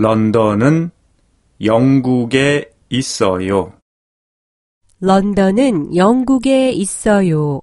런던은 영국에 있어요. 런던은 영국에 있어요.